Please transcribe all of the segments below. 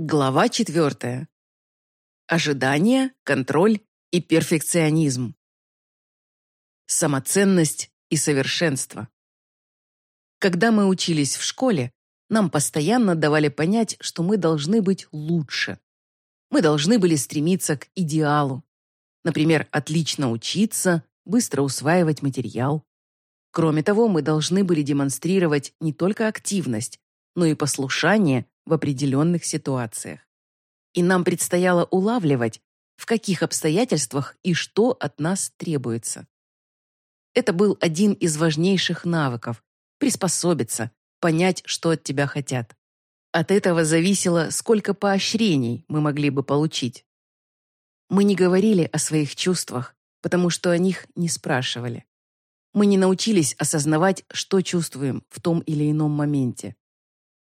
Глава четвертая. Ожидание, контроль и перфекционизм. Самоценность и совершенство. Когда мы учились в школе, нам постоянно давали понять, что мы должны быть лучше. Мы должны были стремиться к идеалу. Например, отлично учиться, быстро усваивать материал. Кроме того, мы должны были демонстрировать не только активность, но и послушание в определенных ситуациях. И нам предстояло улавливать, в каких обстоятельствах и что от нас требуется. Это был один из важнейших навыков – приспособиться, понять, что от тебя хотят. От этого зависело, сколько поощрений мы могли бы получить. Мы не говорили о своих чувствах, потому что о них не спрашивали. Мы не научились осознавать, что чувствуем в том или ином моменте.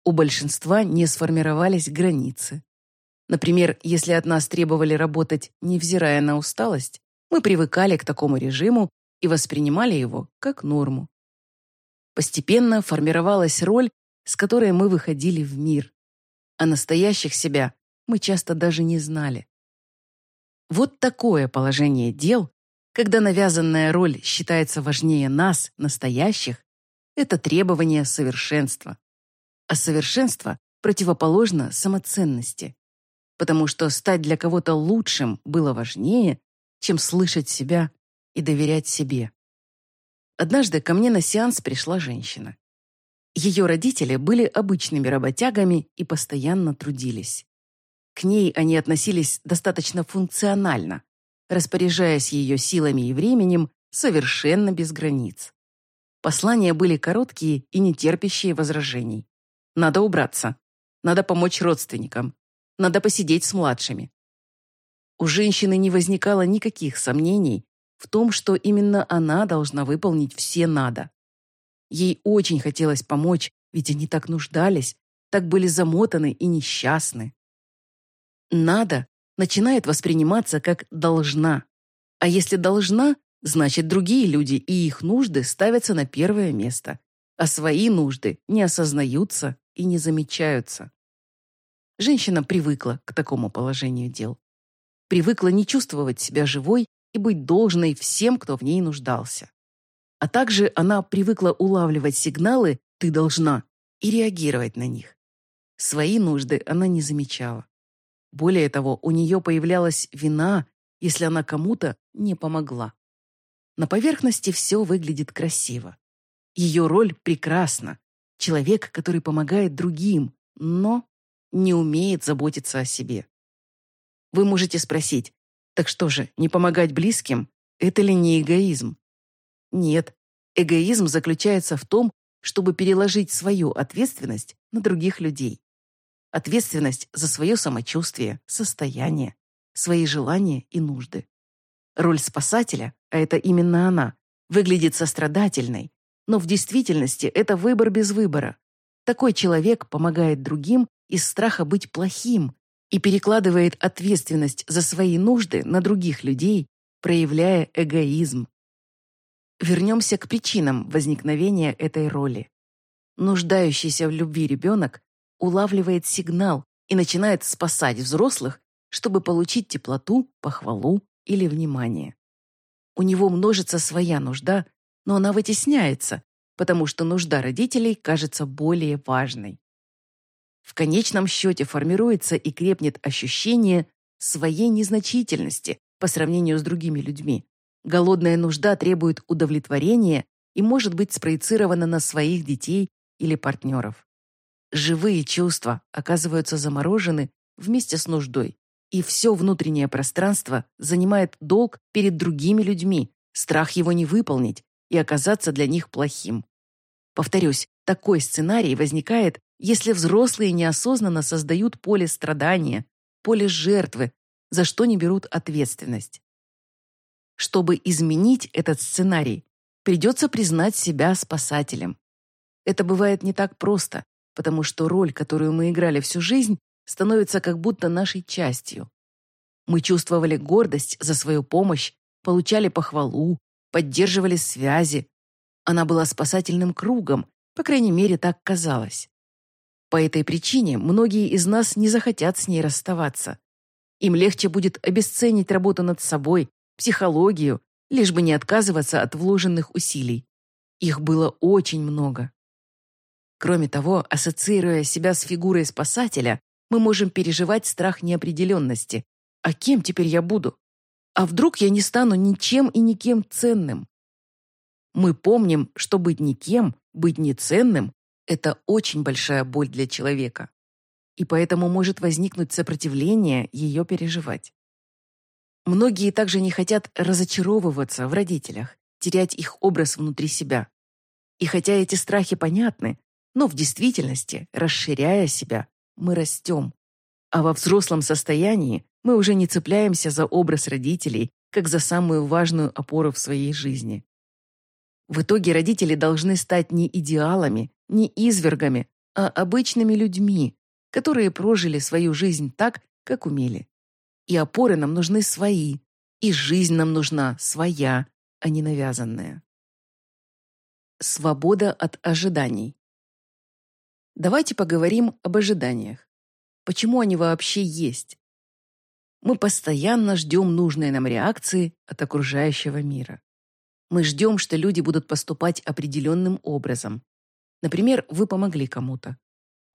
У большинства не сформировались границы. Например, если от нас требовали работать, невзирая на усталость, мы привыкали к такому режиму и воспринимали его как норму. Постепенно формировалась роль, с которой мы выходили в мир. А настоящих себя мы часто даже не знали. Вот такое положение дел, когда навязанная роль считается важнее нас, настоящих, это требование совершенства а совершенство противоположно самоценности. Потому что стать для кого-то лучшим было важнее, чем слышать себя и доверять себе. Однажды ко мне на сеанс пришла женщина. Ее родители были обычными работягами и постоянно трудились. К ней они относились достаточно функционально, распоряжаясь ее силами и временем совершенно без границ. Послания были короткие и не терпящие возражений. Надо убраться. Надо помочь родственникам. Надо посидеть с младшими. У женщины не возникало никаких сомнений в том, что именно она должна выполнить все «надо». Ей очень хотелось помочь, ведь они так нуждались, так были замотаны и несчастны. «Надо» начинает восприниматься как «должна». А если «должна», значит, другие люди и их нужды ставятся на первое место, а свои нужды не осознаются и не замечаются. Женщина привыкла к такому положению дел. Привыкла не чувствовать себя живой и быть должной всем, кто в ней нуждался. А также она привыкла улавливать сигналы «ты должна» и реагировать на них. Свои нужды она не замечала. Более того, у нее появлялась вина, если она кому-то не помогла. На поверхности все выглядит красиво. Ее роль прекрасна, человек, который помогает другим, но не умеет заботиться о себе. Вы можете спросить, так что же, не помогать близким – это ли не эгоизм? Нет, эгоизм заключается в том, чтобы переложить свою ответственность на других людей. Ответственность за свое самочувствие, состояние, свои желания и нужды. Роль спасателя, а это именно она, выглядит сострадательной, но в действительности это выбор без выбора. Такой человек помогает другим из страха быть плохим и перекладывает ответственность за свои нужды на других людей, проявляя эгоизм. Вернемся к причинам возникновения этой роли. Нуждающийся в любви ребенок улавливает сигнал и начинает спасать взрослых, чтобы получить теплоту, похвалу или внимание. У него множится своя нужда, но она вытесняется, потому что нужда родителей кажется более важной. В конечном счете формируется и крепнет ощущение своей незначительности по сравнению с другими людьми. Голодная нужда требует удовлетворения и может быть спроецирована на своих детей или партнеров. Живые чувства оказываются заморожены вместе с нуждой, и все внутреннее пространство занимает долг перед другими людьми, страх его не выполнить, и оказаться для них плохим. Повторюсь, такой сценарий возникает, если взрослые неосознанно создают поле страдания, поле жертвы, за что не берут ответственность. Чтобы изменить этот сценарий, придется признать себя спасателем. Это бывает не так просто, потому что роль, которую мы играли всю жизнь, становится как будто нашей частью. Мы чувствовали гордость за свою помощь, получали похвалу, поддерживали связи. Она была спасательным кругом, по крайней мере, так казалось. По этой причине многие из нас не захотят с ней расставаться. Им легче будет обесценить работу над собой, психологию, лишь бы не отказываться от вложенных усилий. Их было очень много. Кроме того, ассоциируя себя с фигурой спасателя, мы можем переживать страх неопределенности. А кем теперь я буду? А вдруг я не стану ничем и никем ценным? Мы помним, что быть никем, быть неценным – это очень большая боль для человека. И поэтому может возникнуть сопротивление ее переживать. Многие также не хотят разочаровываться в родителях, терять их образ внутри себя. И хотя эти страхи понятны, но в действительности, расширяя себя, мы растем. А во взрослом состоянии мы уже не цепляемся за образ родителей, как за самую важную опору в своей жизни. В итоге родители должны стать не идеалами, не извергами, а обычными людьми, которые прожили свою жизнь так, как умели. И опоры нам нужны свои, и жизнь нам нужна своя, а не навязанная. Свобода от ожиданий. Давайте поговорим об ожиданиях. Почему они вообще есть? Мы постоянно ждем нужной нам реакции от окружающего мира. Мы ждем, что люди будут поступать определенным образом. Например, вы помогли кому-то.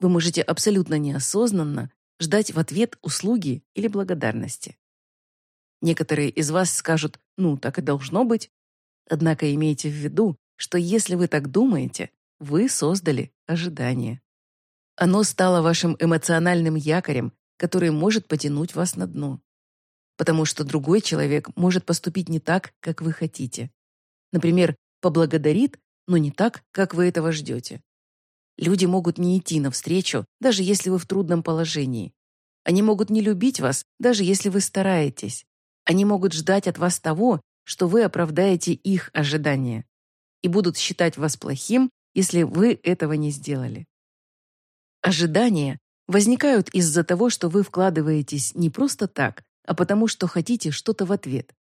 Вы можете абсолютно неосознанно ждать в ответ услуги или благодарности. Некоторые из вас скажут «ну, так и должно быть». Однако имейте в виду, что если вы так думаете, вы создали ожидание. Оно стало вашим эмоциональным якорем, который может потянуть вас на дно. Потому что другой человек может поступить не так, как вы хотите. Например, поблагодарит, но не так, как вы этого ждете. Люди могут не идти навстречу, даже если вы в трудном положении. Они могут не любить вас, даже если вы стараетесь. Они могут ждать от вас того, что вы оправдаете их ожидания. И будут считать вас плохим, если вы этого не сделали. Ожидания возникают из-за того, что вы вкладываетесь не просто так, а потому что хотите что-то в ответ.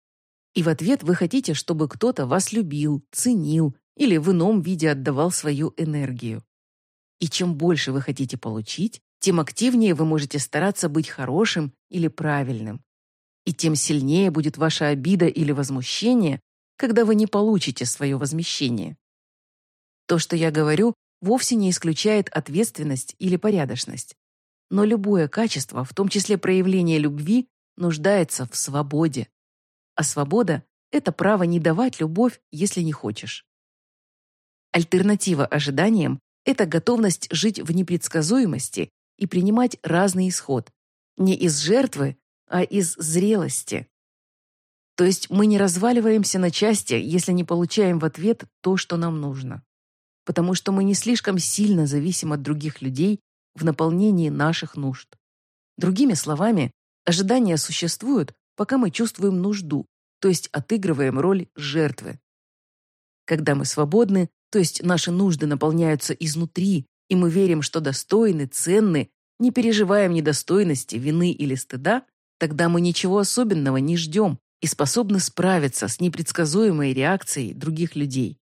И в ответ вы хотите, чтобы кто-то вас любил, ценил или в ином виде отдавал свою энергию. И чем больше вы хотите получить, тем активнее вы можете стараться быть хорошим или правильным. И тем сильнее будет ваша обида или возмущение, когда вы не получите свое возмещение. То, что я говорю, вовсе не исключает ответственность или порядочность. Но любое качество, в том числе проявление любви, нуждается в свободе. А свобода – это право не давать любовь, если не хочешь. Альтернатива ожиданиям – это готовность жить в непредсказуемости и принимать разный исход. Не из жертвы, а из зрелости. То есть мы не разваливаемся на части, если не получаем в ответ то, что нам нужно потому что мы не слишком сильно зависим от других людей в наполнении наших нужд. Другими словами, ожидания существуют, пока мы чувствуем нужду, то есть отыгрываем роль жертвы. Когда мы свободны, то есть наши нужды наполняются изнутри, и мы верим, что достойны, ценны, не переживаем недостойности, вины или стыда, тогда мы ничего особенного не ждем и способны справиться с непредсказуемой реакцией других людей.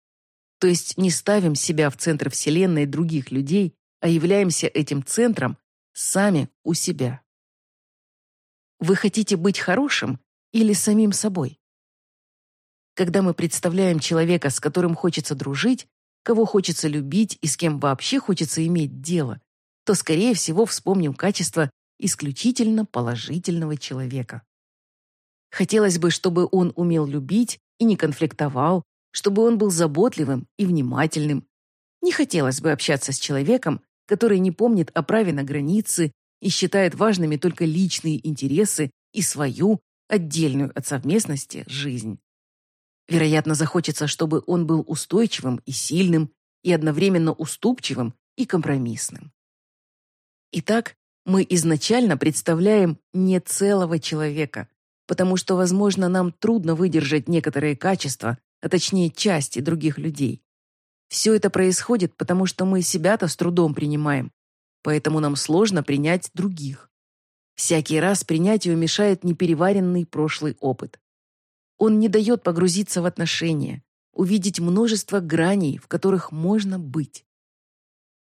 То есть не ставим себя в центр Вселенной других людей, а являемся этим центром сами у себя. Вы хотите быть хорошим или самим собой? Когда мы представляем человека, с которым хочется дружить, кого хочется любить и с кем вообще хочется иметь дело, то, скорее всего, вспомним качество исключительно положительного человека. Хотелось бы, чтобы он умел любить и не конфликтовал, чтобы он был заботливым и внимательным. Не хотелось бы общаться с человеком, который не помнит о праве на границы и считает важными только личные интересы и свою, отдельную от совместности, жизнь. Вероятно, захочется, чтобы он был устойчивым и сильным, и одновременно уступчивым и компромиссным. Итак, мы изначально представляем не целого человека, потому что, возможно, нам трудно выдержать некоторые качества, а точнее части других людей. Все это происходит, потому что мы себя-то с трудом принимаем, поэтому нам сложно принять других. Всякий раз принятию мешает непереваренный прошлый опыт. Он не дает погрузиться в отношения, увидеть множество граней, в которых можно быть.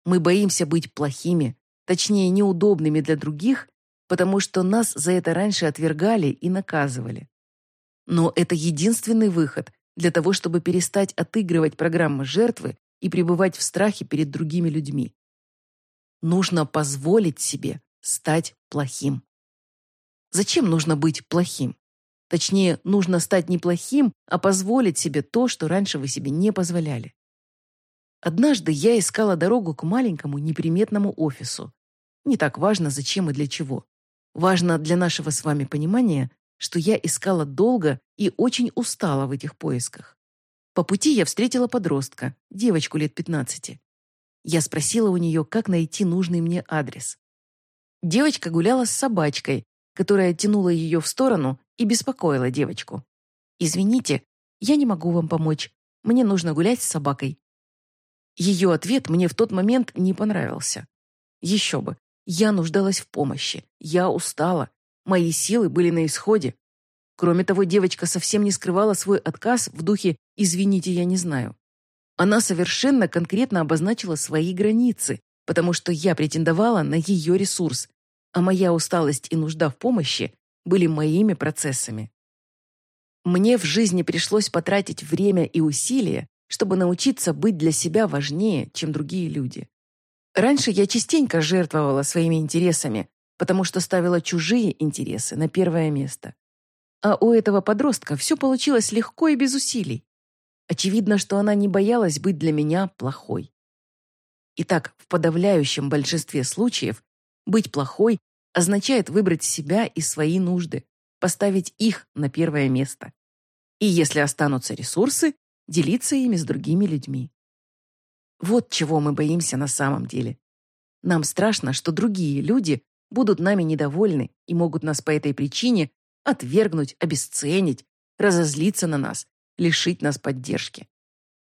Мы боимся быть плохими, точнее, неудобными для других, потому что нас за это раньше отвергали и наказывали. Но это единственный выход для того, чтобы перестать отыгрывать программы жертвы и пребывать в страхе перед другими людьми. Нужно позволить себе стать плохим. Зачем нужно быть плохим? Точнее, нужно стать не плохим, а позволить себе то, что раньше вы себе не позволяли. Однажды я искала дорогу к маленькому неприметному офису. Не так важно, зачем и для чего. Важно для нашего с вами понимания, что я искала долго и очень устала в этих поисках. По пути я встретила подростка, девочку лет 15. Я спросила у нее, как найти нужный мне адрес. Девочка гуляла с собачкой, которая тянула ее в сторону и беспокоила девочку. «Извините, я не могу вам помочь. Мне нужно гулять с собакой». Ее ответ мне в тот момент не понравился. Еще бы, я нуждалась в помощи, я устала, мои силы были на исходе. Кроме того, девочка совсем не скрывала свой отказ в духе «извините, я не знаю». Она совершенно конкретно обозначила свои границы, потому что я претендовала на ее ресурс, а моя усталость и нужда в помощи были моими процессами. Мне в жизни пришлось потратить время и усилия, чтобы научиться быть для себя важнее, чем другие люди. Раньше я частенько жертвовала своими интересами, потому что ставила чужие интересы на первое место. А у этого подростка все получилось легко и без усилий. Очевидно, что она не боялась быть для меня плохой. Итак, в подавляющем большинстве случаев быть плохой означает выбрать себя и свои нужды, поставить их на первое место. И если останутся ресурсы, делиться ими с другими людьми. Вот чего мы боимся на самом деле. Нам страшно, что другие люди будут нами недовольны и могут нас по этой причине отвергнуть, обесценить, разозлиться на нас, лишить нас поддержки.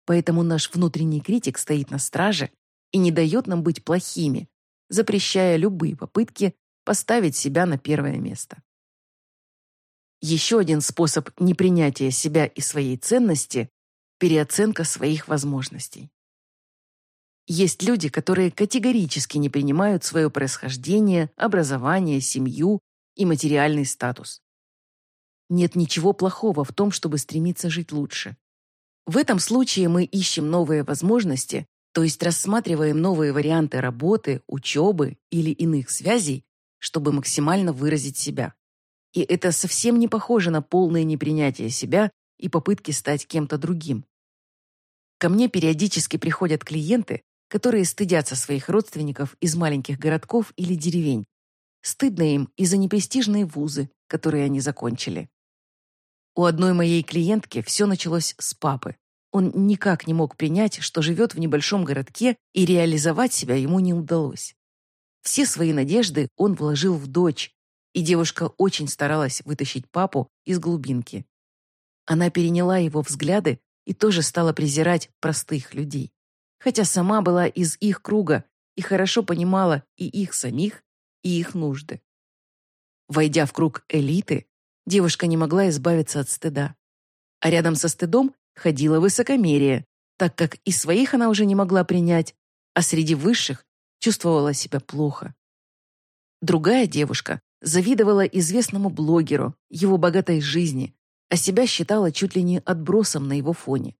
Поэтому наш внутренний критик стоит на страже и не дает нам быть плохими, запрещая любые попытки поставить себя на первое место. Еще один способ непринятия себя и своей ценности – переоценка своих возможностей. Есть люди, которые категорически не принимают свое происхождение, образование, семью и материальный статус. Нет ничего плохого в том, чтобы стремиться жить лучше. В этом случае мы ищем новые возможности, то есть рассматриваем новые варианты работы, учебы или иных связей, чтобы максимально выразить себя. И это совсем не похоже на полное непринятие себя и попытки стать кем-то другим. Ко мне периодически приходят клиенты, которые стыдятся своих родственников из маленьких городков или деревень. Стыдно им и за непрестижные вузы, которые они закончили. У одной моей клиентки все началось с папы. Он никак не мог принять, что живет в небольшом городке, и реализовать себя ему не удалось. Все свои надежды он вложил в дочь, и девушка очень старалась вытащить папу из глубинки. Она переняла его взгляды и тоже стала презирать простых людей. Хотя сама была из их круга и хорошо понимала и их самих, и их нужды. Войдя в круг элиты, девушка не могла избавиться от стыда. А рядом со стыдом ходило высокомерие, так как и своих она уже не могла принять, а среди высших чувствовала себя плохо. Другая девушка завидовала известному блогеру, его богатой жизни, а себя считала чуть ли не отбросом на его фоне.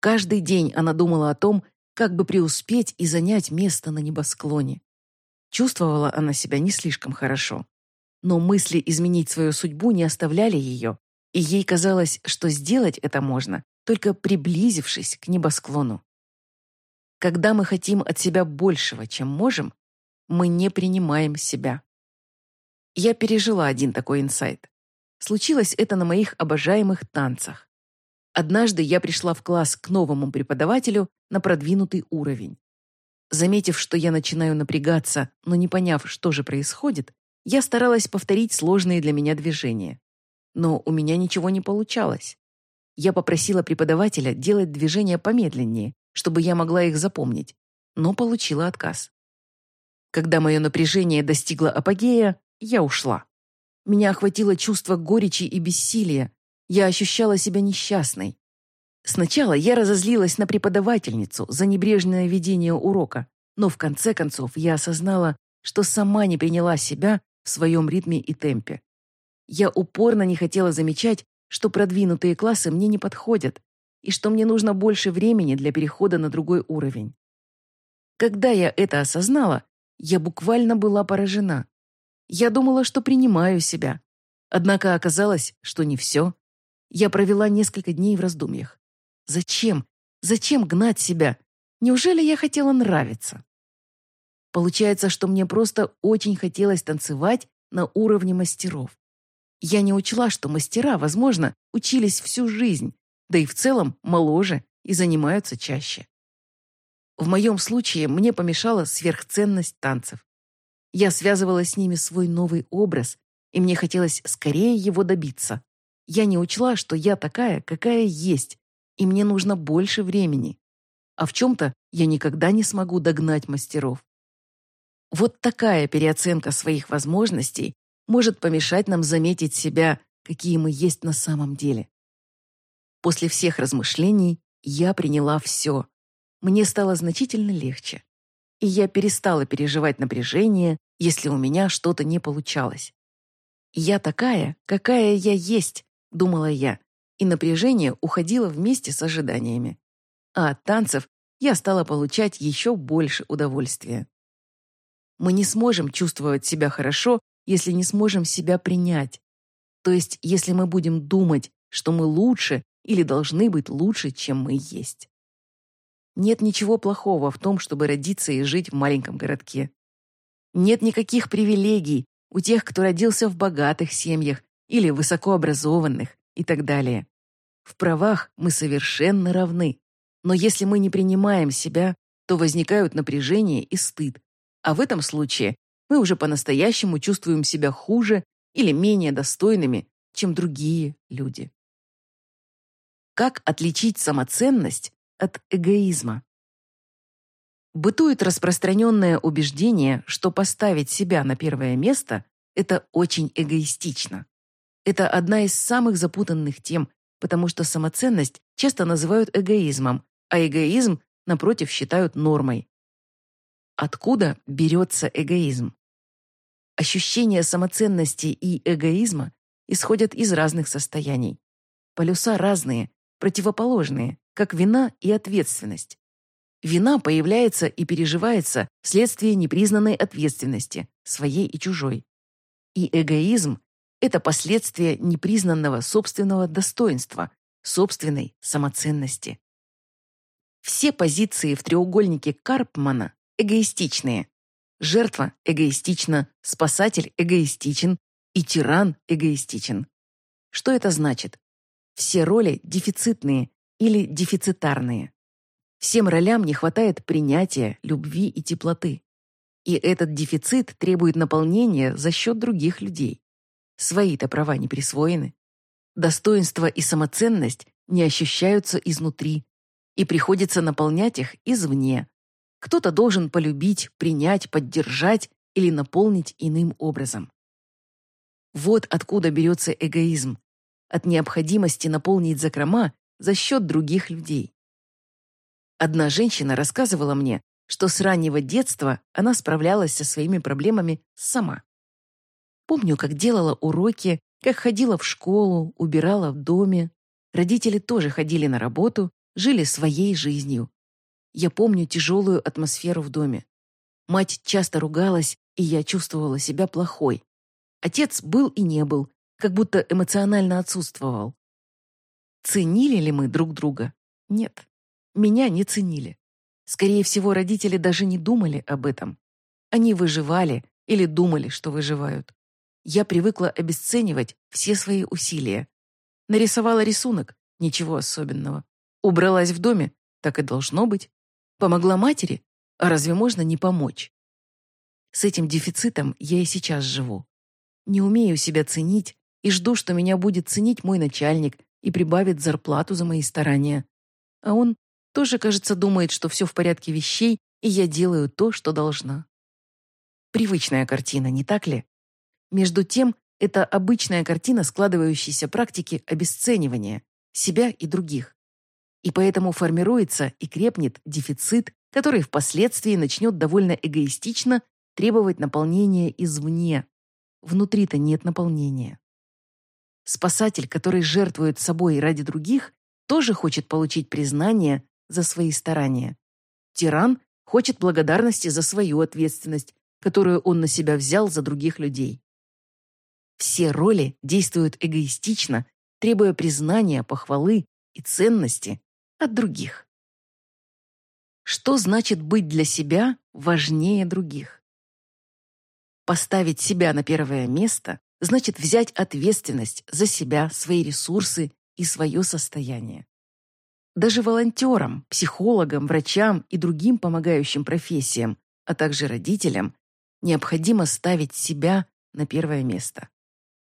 Каждый день она думала о том, как бы преуспеть и занять место на небосклоне. Чувствовала она себя не слишком хорошо. Но мысли изменить свою судьбу не оставляли ее, и ей казалось, что сделать это можно, только приблизившись к небосклону. Когда мы хотим от себя большего, чем можем, мы не принимаем себя. Я пережила один такой инсайт. Случилось это на моих обожаемых танцах. Однажды я пришла в класс к новому преподавателю на продвинутый уровень. Заметив, что я начинаю напрягаться, но не поняв, что же происходит, я старалась повторить сложные для меня движения но у меня ничего не получалось. Я попросила преподавателя делать движения помедленнее, чтобы я могла их запомнить, но получила отказ. Когда мое напряжение достигло апогея, я ушла. Меня охватило чувство горечи и бессилия. Я ощущала себя несчастной. Сначала я разозлилась на преподавательницу за небрежное ведение урока, но в конце концов я осознала, что сама не приняла себя в своем ритме и темпе. Я упорно не хотела замечать, что продвинутые классы мне не подходят и что мне нужно больше времени для перехода на другой уровень. Когда я это осознала, я буквально была поражена. Я думала, что принимаю себя. Однако оказалось, что не все. Я провела несколько дней в раздумьях. Зачем? Зачем гнать себя? Неужели я хотела нравиться? Получается, что мне просто очень хотелось танцевать на уровне мастеров. Я не учла, что мастера, возможно, учились всю жизнь, да и в целом моложе и занимаются чаще. В моем случае мне помешала сверхценность танцев. Я связывала с ними свой новый образ, и мне хотелось скорее его добиться. Я не учла, что я такая, какая есть, и мне нужно больше времени. А в чем-то я никогда не смогу догнать мастеров. Вот такая переоценка своих возможностей может помешать нам заметить себя, какие мы есть на самом деле. После всех размышлений я приняла все. Мне стало значительно легче. И я перестала переживать напряжение, если у меня что-то не получалось. «Я такая, какая я есть», — думала я, и напряжение уходило вместе с ожиданиями. А от танцев я стала получать еще больше удовольствия. Мы не сможем чувствовать себя хорошо, если не сможем себя принять. То есть, если мы будем думать, что мы лучше или должны быть лучше, чем мы есть. Нет ничего плохого в том, чтобы родиться и жить в маленьком городке. Нет никаких привилегий у тех, кто родился в богатых семьях или высокообразованных и так далее. В правах мы совершенно равны. Но если мы не принимаем себя, то возникают напряжение и стыд. А в этом случае мы уже по-настоящему чувствуем себя хуже или менее достойными, чем другие люди. Как отличить самоценность от эгоизма? Бытует распространенное убеждение, что поставить себя на первое место – это очень эгоистично. Это одна из самых запутанных тем, потому что самоценность часто называют эгоизмом, а эгоизм, напротив, считают нормой. Откуда берется эгоизм? Ощущения самоценности и эгоизма исходят из разных состояний. Полюса разные, противоположные, как вина и ответственность. Вина появляется и переживается вследствие непризнанной ответственности, своей и чужой. И эгоизм – это последствие непризнанного собственного достоинства, собственной самоценности. Все позиции в треугольнике Карпмана эгоистичные. Жертва эгоистична, спасатель эгоистичен и тиран эгоистичен. Что это значит? Все роли дефицитные или дефицитарные. Всем ролям не хватает принятия, любви и теплоты. И этот дефицит требует наполнения за счет других людей. Свои-то права не присвоены. Достоинство и самоценность не ощущаются изнутри, и приходится наполнять их извне. Кто-то должен полюбить, принять, поддержать или наполнить иным образом. Вот откуда берется эгоизм. От необходимости наполнить закрома за счет других людей. Одна женщина рассказывала мне, что с раннего детства она справлялась со своими проблемами сама. Помню, как делала уроки, как ходила в школу, убирала в доме. Родители тоже ходили на работу, жили своей жизнью. Я помню тяжелую атмосферу в доме. Мать часто ругалась, и я чувствовала себя плохой. Отец был и не был, как будто эмоционально отсутствовал. Ценили ли мы друг друга? Нет. Меня не ценили. Скорее всего, родители даже не думали об этом. Они выживали или думали, что выживают. Я привыкла обесценивать все свои усилия. Нарисовала рисунок, ничего особенного. Убралась в доме, так и должно быть. Помогла матери, а разве можно не помочь? С этим дефицитом я и сейчас живу. Не умею себя ценить и жду, что меня будет ценить мой начальник и прибавит зарплату за мои старания. А он тоже, кажется, думает, что все в порядке вещей, и я делаю то, что должна. Привычная картина, не так ли? Между тем, это обычная картина складывающейся практики обесценивания себя и других. И поэтому формируется и крепнет дефицит, который впоследствии начнет довольно эгоистично требовать наполнения извне. Внутри-то нет наполнения. Спасатель, который жертвует собой ради других, тоже хочет получить признание за свои старания. Тиран хочет благодарности за свою ответственность, которую он на себя взял за других людей. Все роли действуют эгоистично, требуя признания, похвалы и ценности от других. Что значит быть для себя важнее других? Поставить себя на первое место значит взять ответственность за себя, свои ресурсы и свое состояние. Даже волонтерам, психологам, врачам и другим помогающим профессиям, а также родителям, необходимо ставить себя на первое место.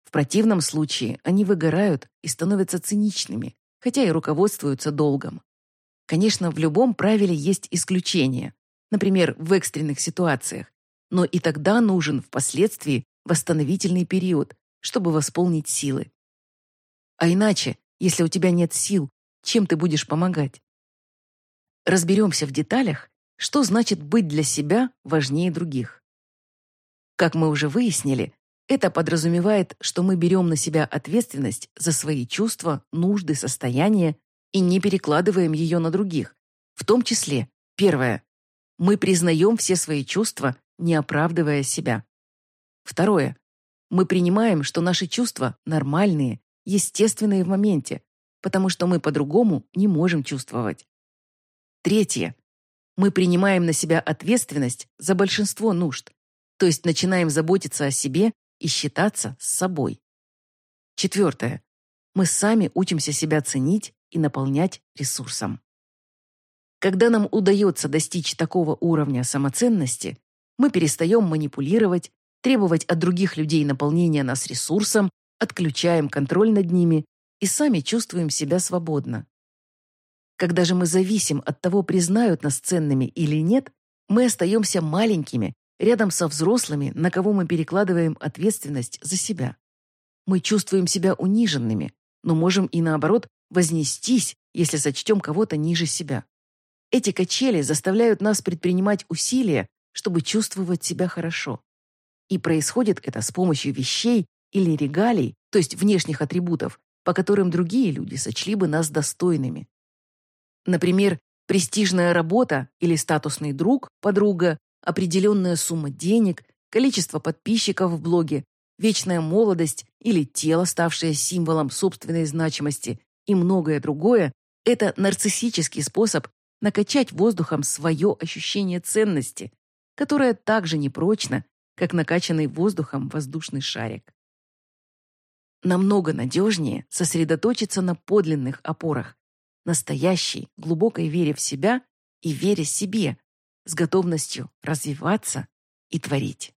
В противном случае они выгорают и становятся циничными, хотя и руководствуются долгом. Конечно, в любом правиле есть исключения, например, в экстренных ситуациях, но и тогда нужен впоследствии восстановительный период, чтобы восполнить силы. А иначе, если у тебя нет сил, чем ты будешь помогать? Разберемся в деталях, что значит быть для себя важнее других. Как мы уже выяснили, это подразумевает, что мы берем на себя ответственность за свои чувства, нужды, состояния и не перекладываем ее на других. В том числе, первое, мы признаем все свои чувства, не оправдывая себя. Второе, мы принимаем, что наши чувства нормальные, естественные в моменте, потому что мы по-другому не можем чувствовать. Третье, мы принимаем на себя ответственность за большинство нужд, то есть начинаем заботиться о себе и считаться с собой. Четвертое. Мы сами учимся себя ценить и наполнять ресурсом. Когда нам удается достичь такого уровня самоценности, мы перестаем манипулировать, требовать от других людей наполнения нас ресурсом, отключаем контроль над ними и сами чувствуем себя свободно. Когда же мы зависим от того, признают нас ценными или нет, мы остаемся маленькими рядом со взрослыми, на кого мы перекладываем ответственность за себя. Мы чувствуем себя униженными, но можем и наоборот вознестись, если сочтем кого-то ниже себя. Эти качели заставляют нас предпринимать усилия, чтобы чувствовать себя хорошо. И происходит это с помощью вещей или регалий, то есть внешних атрибутов, по которым другие люди сочли бы нас достойными. Например, престижная работа или статусный друг, подруга определенная сумма денег, количество подписчиков в блоге, вечная молодость или тело, ставшее символом собственной значимости и многое другое – это нарциссический способ накачать воздухом свое ощущение ценности, которое так же непрочно, как накачанный воздухом воздушный шарик. Намного надежнее сосредоточиться на подлинных опорах, настоящей, глубокой вере в себя и вере себе, с готовностью развиваться и творить.